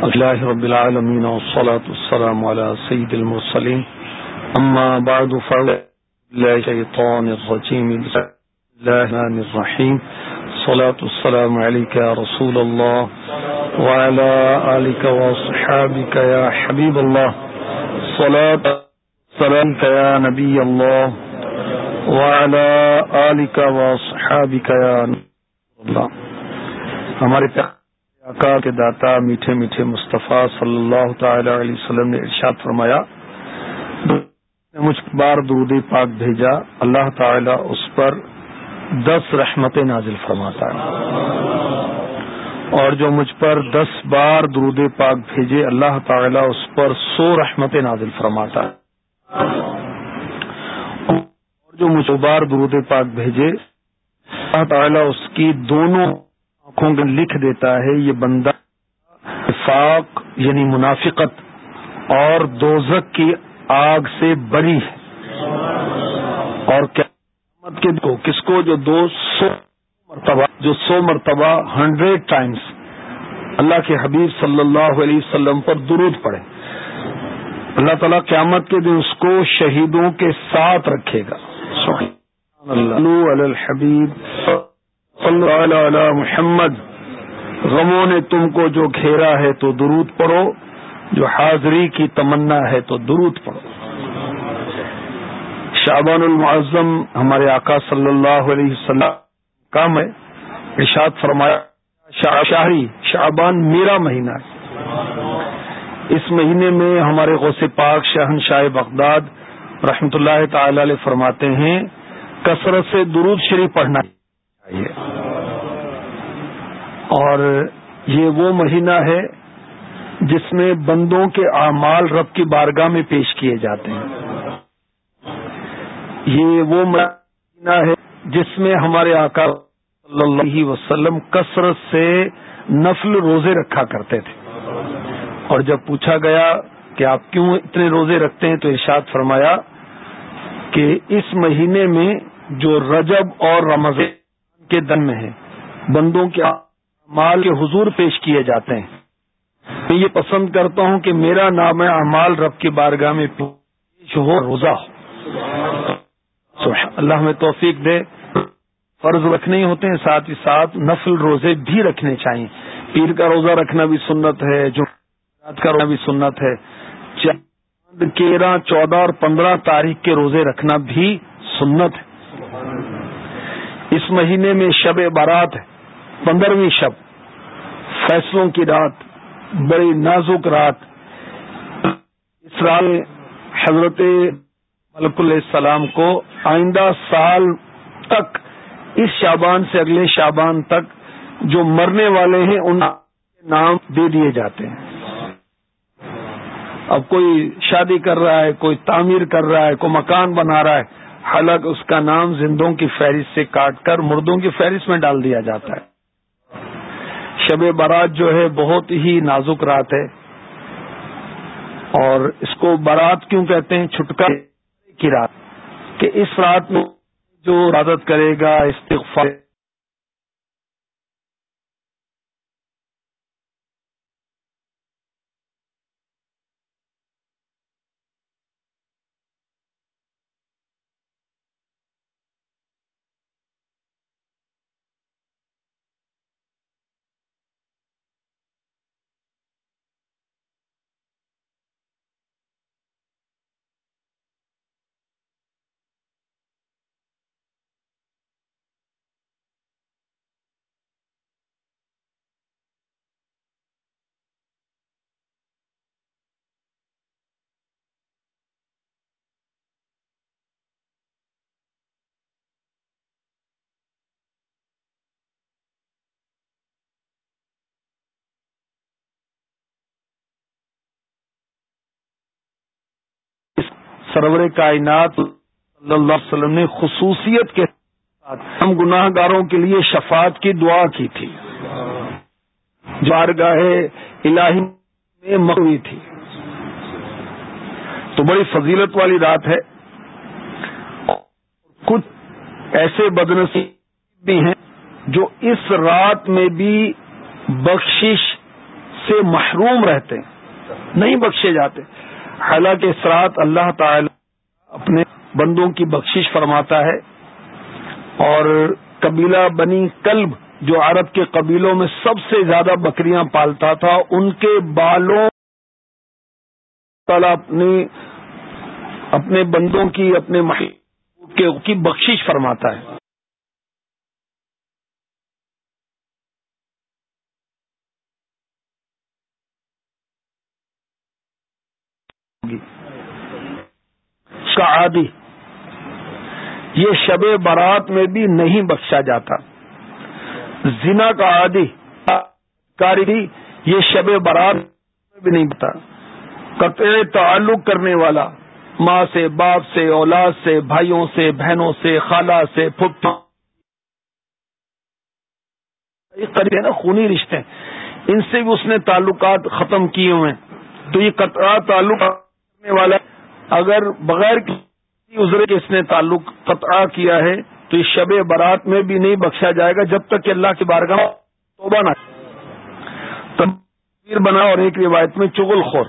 الله رب العالمين والصلاة والسلام على سيد المرسلين. أما بعد فلا شيطان الرجيم. بسم الله الرحمن الرحيم. الصلاة والسلام عليك يا رسول الله وعلى آلك وصحابك يا حبيب الله. الصلاة والسلام يا نبي الله وعلى آلك وصحابك يا نبي الله. ہمارے پیار آقا کے داتا میٹھے میٹھے مصطفیٰ صلی اللہ تعالی علیہ وسلم نے ارشاد فرمایا مجھ بار درود پاک بھیجا، اللہ تعالی اس پر دس رحمت نازل فرماتا ہے۔ اور جو مجھ پر دس بار درود پاک بھیجے، اللہ تعالی اس پر سو رحمت نازل فرماتا ہے۔ اور جو مجھ بار درود پاک بھیجے، اللہ تعالی اس کی دونوں آنکھوں کے لکھ دیتا ہے، یہ بندہ فاق یعنی منافقت اور دوزک کی آگ سے بڑی ہے۔ اور قیامت کے کو کس کو؟ جو دو سو مرتبہ، جو سو مرتبہ ہنڈریڈ ٹائمز اللہ کے حبیب صلی اللہ علیہ وسلم پر درود پڑے۔ اللہ تعالیٰ قیامت کے دن اس کو شہیدوں کے ساتھ رکھے گا۔ الحبیب صلی اللہ علیہ محمد. غموں نے تم کو جو گھیرا ہے تو درود پڑھو، جو حاضری کی تمنا ہے تو درود پڑھو۔ شعبان المعظم ہمارے آقا صلی اللہ علیہ وسلم کام ہے، ارشاد فرمایا شاہری شعبان میرا مہینہ ہے۔ اس مہینے میں ہمارے غوث پاک شہن شاہ بغداد رحمتہ اللہ تعالی علیہ فرماتے ہیں، کثرت سے درود شریف پڑھنا چاہیے۔ اور یہ وہ مہینہ ہے جس میں بندوں کے اعمال رب کی بارگاہ میں پیش کیے جاتے ہیں۔ یہ وہ مہینہ ہے جس میں ہمارے آقا صلی اللہ علیہ وسلم کثرت سے نفل روزے رکھا کرتے تھے۔ اور جب پوچھا گیا کہ آپ کیوں اتنے روزے رکھتے ہیں تو ارشاد فرمایا کہ اس مہینے میں جو رجب اور رمضان کے دن میں ہے بندوں کے مال کے حضور پیش کیے جاتے ہیں۔ میں یہ پسند کرتا ہوں کہ میرا نام اعمال رب کی بارگاہ میں پیش ہو، روزہ۔ ہو اللہ میں توفیق دے۔ فرض رکھنے ہی ہوتے ہیں، ساتھ ہی ساتھ نفل روزے بھی رکھنے چاہیے۔ پیر کا روزہ رکھنا بھی سنت ہے، جو رات کا روزہ بھی سنت ہے۔ چاند، تیرہ، چودہ اور پندرہ تاریخ کے روزے رکھنا بھی سنت ہے۔ اس مہینے میں شب بارات ہے۔ پندرہویں شب، فیصلوں کی رات، بڑی نازک رات۔ اس رات حضرت ملک علیہ السلام کو آئندہ سال تک، اس شابان سے اگلے شابان تک جو مرنے والے ہیں، ان کے نام دے دیے جاتے ہیں۔ اب کوئی شادی کر رہا ہے، کوئی تعمیر کر رہا ہے، کوئی مکان بنا رہا ہے، حالانکہ اس کا نام زندوں کی فہرست سے کاٹ کر مردوں کی فہرست میں ڈال دیا جاتا ہے۔ شب بارات جو ہے بہت ہی نازک رات ہے اور اس کو بارات کیوں کہتے ہیں؟ چھٹکا کی رات، کہ اس رات میں جو عادت کرے گا، استغفار سرور کائنات صلی اللہ علیہ وسلم نے خصوصیت کے ساتھ ہم گناہ گاروں کے لیے شفاعت کی دعا کی تھی۔ جارگاہ الہی میں مقوی تھی۔ تو بڑی فضیلت والی رات ہے۔ کچھ ایسے بدنصیب بھی ہیں جو اس رات میں بھی بخشش سے محروم رہتے نہیں بخشے جاتے۔ حالانکہ اسرات اللہ تعالی اپنے بندوں کی بخشش فرماتا ہے اور قبیلہ بنی کلب جو عرب کے قبیلوں میں سب سے زیادہ بکریاں پالتا تھا، ان کے بالوں اپنی، اپنے بندوں کی، اپنے کی بخشش فرماتا ہے۔ عادی۔ یہ شب برات میں بھی نہیں بخشا جاتا۔ زنا کا عادی۔ کاری یہ شب برات میں بھی نہیں بتا قطع تعلق کرنے والا۔ ماں سے، باپ سے، اولاد سے، بھائیوں سے، بہنوں سے، خالہ سے پھپ قریب ہے نا خونی رشتے ان سے بھی اس نے تعلقات ختم کیے ہوئے تو یہ قطع تعلق کرنے والا اگر بغیر کسی عذر کے اس نے تعلق قطع کیا ہے، تو اس شب برات میں بھی نہیں بخشا جائے گا جب تک کہ اللہ کی بارگاہ توبہ نہ تبیر بنا اور ایک روایت میں چغل خور۔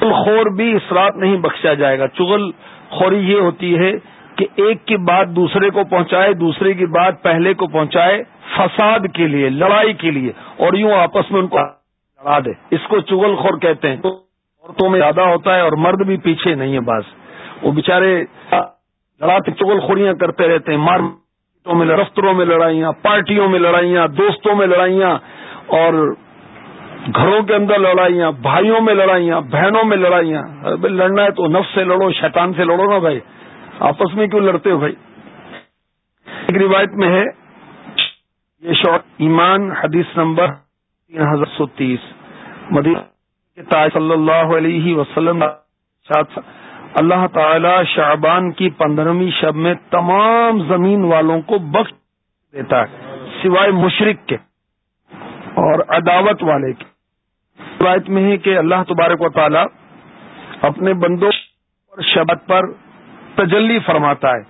چغل خور بھی اس رات نہیں بخشا جائے گا۔ چغل خوری یہ ہوتی ہے کہ ایک کی بات دوسرے کو پہنچائے، دوسرے کی بات پہلے کو پہنچائے فساد کے لیے، لڑائی کے لیے، اور یوں آپس میں ان کو لڑا دے۔ اس کو چغل خور کہتے ہیں۔ عورتوں میں زیادہ ہوتا ہے اور مرد بھی پیچھے نہیں ہے بعض وہ بےچارے لڑاتے چغل خوریاں کرتے رہتے ہیں، مار میں دفتروں میں لڑائیاں، پارٹیوں میں لڑائیاں، دوستوں میں لڑائیاں اور گھروں کے اندر لڑائیاں، بھائیوں میں لڑائیاں، بہنوں میں لڑائیاں۔ لڑنا ہے تو نفس سے لڑو، شیطان سے لڑو نا بھائی۔ آپس میں کیوں لڑتے ہو بھائی؟ ایک روایت میں ہے، یہ شوق ایمان، حدیث نمبر تین ہزار سو تیس۔ مدینہ صلی اللہ علیہ وسلم اللہ تعالی شعبان کی پندرہویں شب میں تمام زمین والوں کو بخش دیتا ہے، سوائے مشرق کے اور عداوت والے کے۔ روایت میں ہے کہ اللہ تبارک و تعالی اپنے بندوں اور شبت پر تجلی فرماتا ہے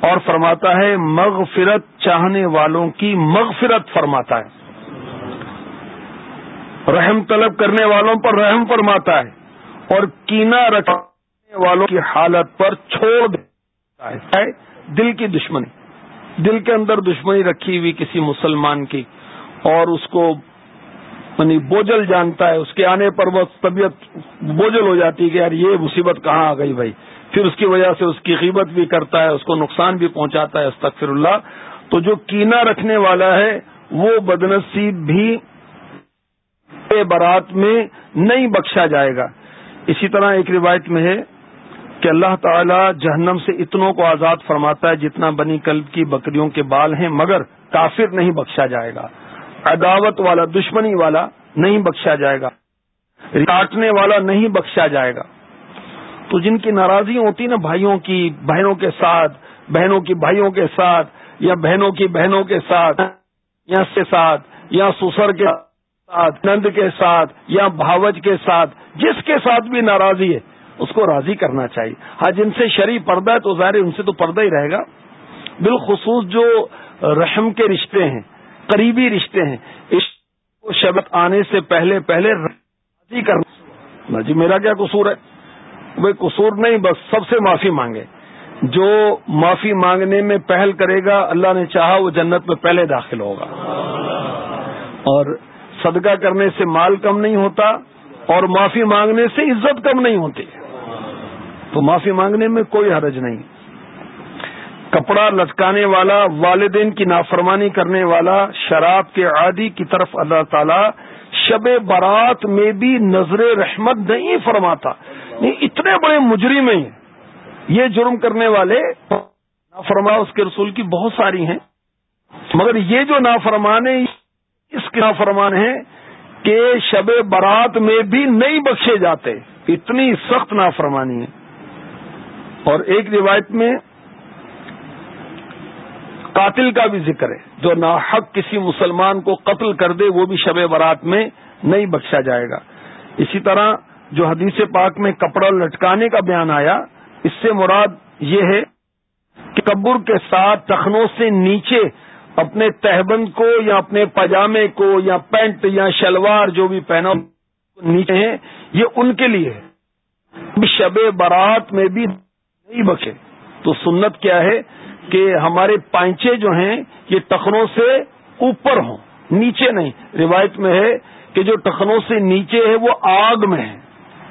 اور فرماتا ہے، مغفرت چاہنے والوں کی مغفرت فرماتا ہے۔ رحم طلب کرنے والوں پر رحم فرماتا ہے اور کینا رکھنے والوں کی حالت پر چھوڑ دیتا ہے۔ دل کی دشمنی۔ دل کے اندر دشمنی رکھی ہوئی کسی مسلمان کی اور اس کو یعنی بوجل جانتا ہے۔ اس کے آنے پر وہ طبیعت بوجل ہو جاتی ہے کہ یار یہ مصیبت کہاں آ گئی بھائی۔ پھر اس کی وجہ سے اس کی قیمت بھی کرتا ہے، اس کو نقصان بھی پہنچاتا ہے۔ استغفر اللہ۔ تو جو کینا رکھنے والا ہے، وہ بدنصیب بھی برات میں نہیں بخشا جائے گا۔ اسی طرح ایک روایت میں ہے کہ اللہ تعالی جہنم سے اتنوں کو آزاد فرماتا ہے جتنا بنی کلب کی بکریوں کے بال ہیں، مگر کافر نہیں بخشا جائے گا۔ عداوت والا، دشمنی والا نہیں بخشا جائے گا۔ کاٹنے والا نہیں بخشا جائے گا۔ تو جن کی ناراضی ہوتی نا بھائیوں کی، بہنوں کے ساتھ، بہنوں کی بھائیوں کے ساتھ یا بہنوں کی بہنوں کے ساتھ، یا سے ساتھ، یا سسر کے ساتھ ساتھ، نند کے ساتھ یا بھاوج کے ساتھ، جس کے ساتھ بھی ناراضی ہے، اس کو راضی کرنا چاہیے۔ ہاں جن سے شریف پردہ ہے تو ظاہر ان سے تو پردہ ہی رہے گا۔ بالخصوص جو رحم کے رشتے ہیں، قریبی رشتے ہیں، اس کو شبت آنے سے پہلے پہلے راضی کرنا۔ جی میرا کیا قصور ہے؟ وہ قصور نہیں، بس سب سے معافی مانگے۔ جو معافی مانگنے میں پہل کرے گا، اللہ نے چاہا وہ جنت میں پہلے داخل ہوگا۔ اور صدقہ کرنے سے مال کم نہیں ہوتا اور معافی مانگنے سے عزت کم نہیں ہوتی۔ تو معافی مانگنے میں کوئی حرج نہیں۔ کپڑا لٹکانے والا، والدین کی نافرمانی کرنے والا، شراب کے عادی کی طرف اللہ تعالی شب برات میں بھی نظر رحمت نہیں فرماتا۔ نہیں اتنے بڑے مجرم ہیں۔ یہ جرم کرنے والے نافرما اس کے رسول کی بہت ساری ہیں۔ مگر یہ جو نافرمانے اس کا فرمان ہے کہ شب برات میں بھی نہیں بخشے جاتے۔ اتنی سخت نافرمانی ہے۔ اور ایک روایت میں قاتل کا بھی ذکر ہے۔ جو ناحق کسی مسلمان کو قتل کر دے، وہ بھی شب برات میں نہیں بخشا جائے گا۔ اسی طرح جو حدیث پاک میں کپڑا لٹکانے کا بیان آیا، اس سے مراد یہ ہے کہ قبر کے ساتھ تخنوں سے نیچے اپنے تہبند کو یا اپنے پاجامے کو یا پینٹ یا شلوار جو بھی پہنا نیچے ہیں، یہ ان کے لیے شب برات میں بھی نہیں بکے تو سنت کیا ہے کہ ہمارے پائنچے جو ہیں، یہ ٹخنوں سے اوپر ہوں، نیچے نہیں۔ روایت میں ہے کہ جو ٹخنوں سے نیچے ہے، وہ آگ میں ہے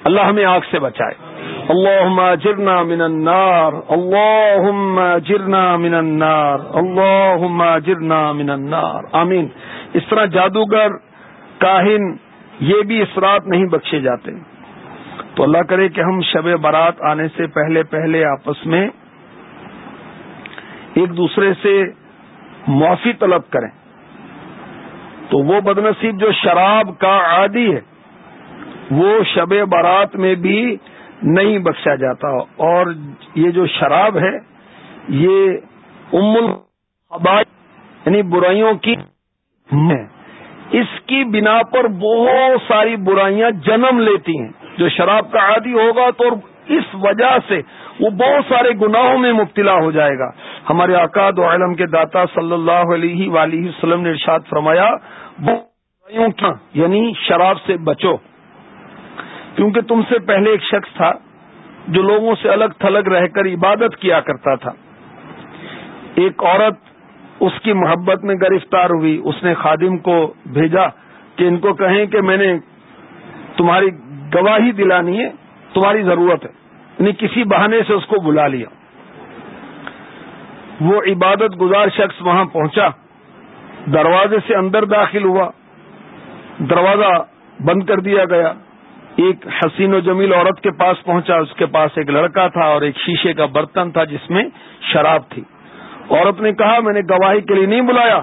اللہ ہمیں آگ سے بچائے۔ اللهم اجرنا من النار، اللهم اجرنا من النار، اللهم اجرنا من النار. آمین. اس طرح جادوگر، کاہن، یہ بھی اس رات نہیں بخشے جاتے۔ تو اللہ کرے کہ ہم شب برات آنے سے پہلے پہلے آپس میں ایک دوسرے سے معافی طلب کریں۔ تو وہ بدنصیب جو شراب کا عادی ہے، وہ شب برات میں بھی نہیں بخشا جاتا اور یہ جو شراب ہے، یہ ام الخبا یعنی برائیوں کی ہے۔ اس کی بنا پر بہت ساری برائیاں جنم لیتی ہیں۔ جو شراب کا عادی ہوگا تو اس وجہ سے وہ بہت سارے گناہوں میں مبتلا ہو جائے گا۔ ہمارے آکاد و علم کے داتا صلی اللہ علیہ ولی وسلم نے ارشاد فرمایا برائیوں کیا یعنی شراب سے بچو۔ کیونکہ تم سے پہلے ایک شخص تھا جو لوگوں سے الگ تھلگ رہ کر عبادت کیا کرتا تھا۔ ایک عورت اس کی محبت میں گرفتار ہوئی۔ اس نے خادم کو بھیجا کہ ان کو کہیں کہ میں نے تمہاری گواہی دلانی ہے، تمہاری ضرورت ہے۔ یعنی کسی بہانے سے اس کو بلا لیا۔ وہ عبادت گزار شخص وہاں پہنچا۔ دروازے سے اندر داخل ہوا۔ دروازہ بند کر دیا گیا۔ ایک حسین و جمیل عورت کے پاس پہنچا، اس کے پاس ایک لڑکا تھا اور ایک شیشے کا برتن تھا جس میں شراب تھی۔ عورت نے کہا، میں نے گواہی کے لیے نہیں بلایا،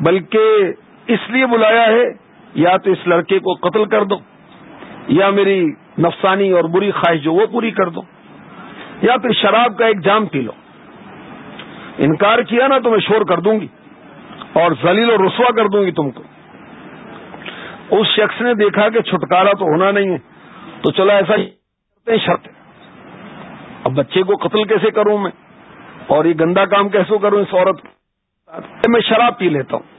بلکہ اس لیے بلایا ہے، یا تو اس لڑکے کو قتل کر دو، یا میری نفسانی اور بری خواہش جو وہ پوری کر دو، یا پھر شراب کا ایک جام پی لو۔ انکار کیا نا تو میں شور کر دوں گی، اور ذلیل و رسوا کر دوں گی تم کو۔ اس شخص نے دیکھا کہ چھٹکارا تو ہونا نہیں ہے، تو چلو ایسا ہی شرط۔ اب بچے کو قتل کیسے کروں میں؟ اور یہ گندا کام کیسے کروں اس عورت میں شراب پی لیتا ہوں۔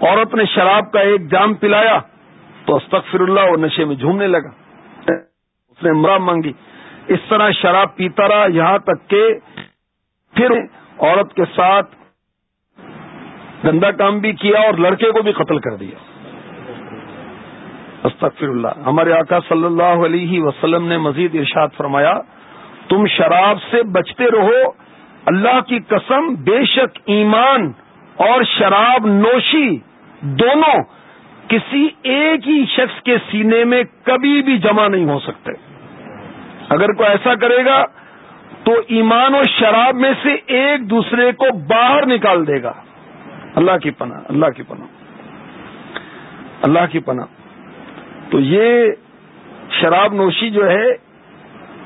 عورت نے شراب کا ایک جام پلایا تو استغفر اللہ وہ نشے میں جھومنے لگا۔ اس نے امرا مانگی۔ اس طرح شراب پیتا رہا یہاں تک کہ پھر عورت کے ساتھ گندا کام بھی کیا اور لڑکے کو بھی قتل کر دیا۔ استغفر اللہ۔ ہمارے آقا صلی اللہ علیہ وسلم نے مزید ارشاد فرمایا، تم شراب سے بچتے رہو، اللہ کی قسم، بے شک ایمان اور شراب نوشی دونوں کسی ایک ہی شخص کے سینے میں کبھی بھی جمع نہیں ہو سکتے۔ اگر کوئی ایسا کرے گا، تو ایمان اور شراب میں سے ایک دوسرے کو باہر نکال دے گا۔ اللہ کی پناہ، اللہ کی پناہ۔ اللہ کی پناہ۔ تو یہ شراب نوشی جو ہے،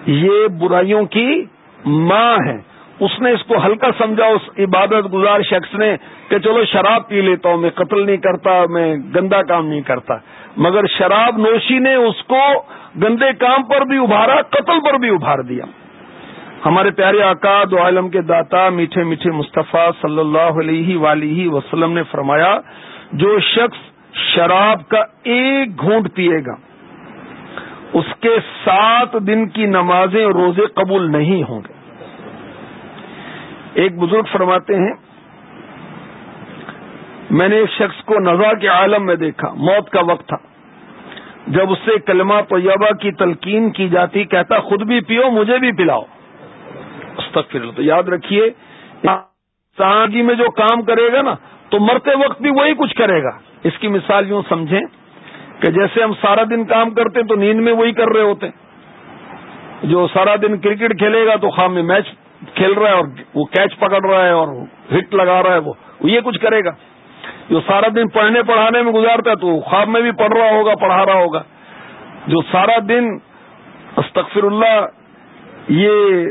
یہ برائیوں کی ماں ہے۔ اس نے اس کو ہلکا سمجھا، اس عبادت گزار شخص نے کہ چلو شراب پی لیتا ہوں، میں قتل نہیں کرتا، میں گندا کام نہیں کرتا۔ مگر شراب نوشی نے اس کو گندے کام پر بھی ابھارا، قتل پر بھی ابھار دیا۔ ہمارے پیارے آقا دو عالم کے داتا میٹھے میٹھے مصطفیٰ صلی اللہ علیہ ولیہ وسلم نے فرمایا، جو شخص شراب کا ایک گھونٹ پیے گا، اس کے سات دن کی نمازیں روزے قبول نہیں ہوں گے۔ ایک بزرگ فرماتے ہیں، میں نے ایک شخص کو نزا کے عالم میں دیکھا، موت کا وقت تھا۔ جب اس سے کلمہ طیبہ کی تلقین کی جاتی، کہتا، خود بھی پیو، مجھے بھی پلاؤ۔ استغفر تو یاد رکھیے سہاگی میں جو کام کرے گا نا، تو مرتے وقت بھی وہی کچھ کرے گا۔ اس کی مثال یوں سمجھیں کہ جیسے ہم سارا دن کام کرتے تو نیند میں وہی کر رہے ہوتے۔ جو سارا دن کرکٹ کھیلے گا تو خام میں میچ کھیل رہا ہے اور وہ کیچ پکڑ رہا ہے اور ہٹ لگا رہا ہے، وہ یہ کچھ کرے گا۔ جو سارا دن پڑھنے پڑھانے میں گزارتا ہے تو خواب میں بھی پڑھ رہا ہوگا، پڑھا رہا ہوگا۔ جو سارا دن، استغفر اللہ، یہ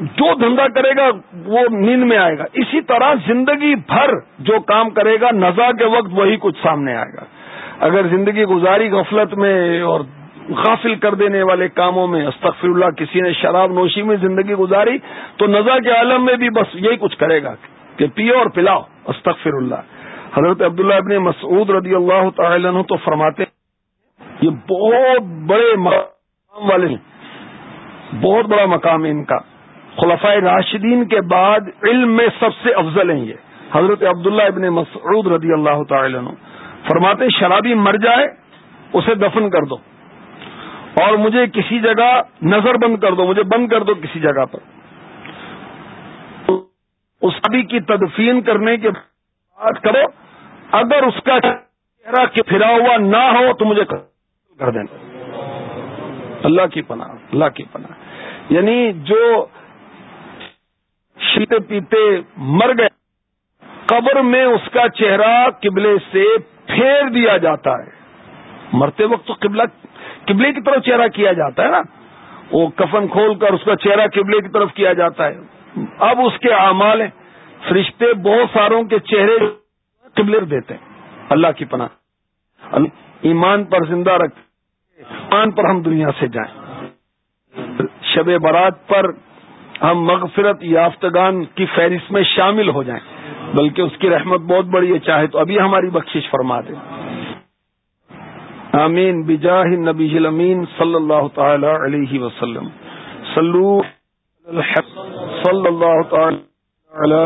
جو دھندا کرے گا وہ نیند میں آئے گا۔ اسی طرح زندگی بھر جو کام کرے گا، نزا کے وقت وہی کچھ سامنے آئے گا۔ اگر زندگی گزاری غفلت میں اور غافل کر دینے والے کاموں میں استغفر اللہ کسی نے شراب نوشی میں زندگی گزاری، تو نزا کے عالم میں بھی بس یہی کچھ کرے گا کہ پیو اور پلاؤ۔ استغفر اللہ حضرت عبداللہ ابن مسعود رضی اللہ تعالی عنہ تو فرماتے یہ بہت بڑے مقام والے ہیں۔ بہت بڑا مقام ہے ان کا۔ خلفۂ راشدین کے بعد علم میں سب سے افضل ہیں یہ۔ حضرت عبداللہ ابن مسعود رضی اللہ تعالی عنہ فرماتے شرابی مر جائے، اسے دفن کر دو۔ اور مجھے کسی جگہ نظر بند کر دو، مجھے بند کر دو کسی جگہ پر۔ اس ابھی کی تدفین کرنے کے بعد کرو، اگر اس کا چہرہ پھرا ہوا نہ ہو تو مجھے کر دینا۔ اللہ کی پناہ، اللہ کی پناہ۔ یعنی جو شیتے پیتے مر گئے۔ قبر میں اس کا چہرہ قبلے سے پھیر دیا جاتا ہے۔ مرتے وقت تو قبلہ، قبلے کی طرف چہرہ کیا جاتا ہے نا۔ وہ کفن کھول کر اس کا چہرہ قبلے کی طرف کیا جاتا ہے۔ اب اس کے اعمال ہیں۔ فرشتے بہت ساروں کے چہرے قبلے دیتے ہیں۔ اللہ کی پناہ۔ ایمان پر زندہ رکھ۔ ایمان پر ہم دنیا سے جائیں۔ شب برات پر ہم مغفرت یافتگان کی فہرست میں شامل ہو جائیں۔ بلکہ اس کی رحمت بہت بڑی ہے، چاہے تو ابھی ہماری بخشش فرما دیں آمین۔ بجاہ نبی امین صلی اللہ تعالی علیہ وسلم۔ صلو صلی اللہ تعالی علی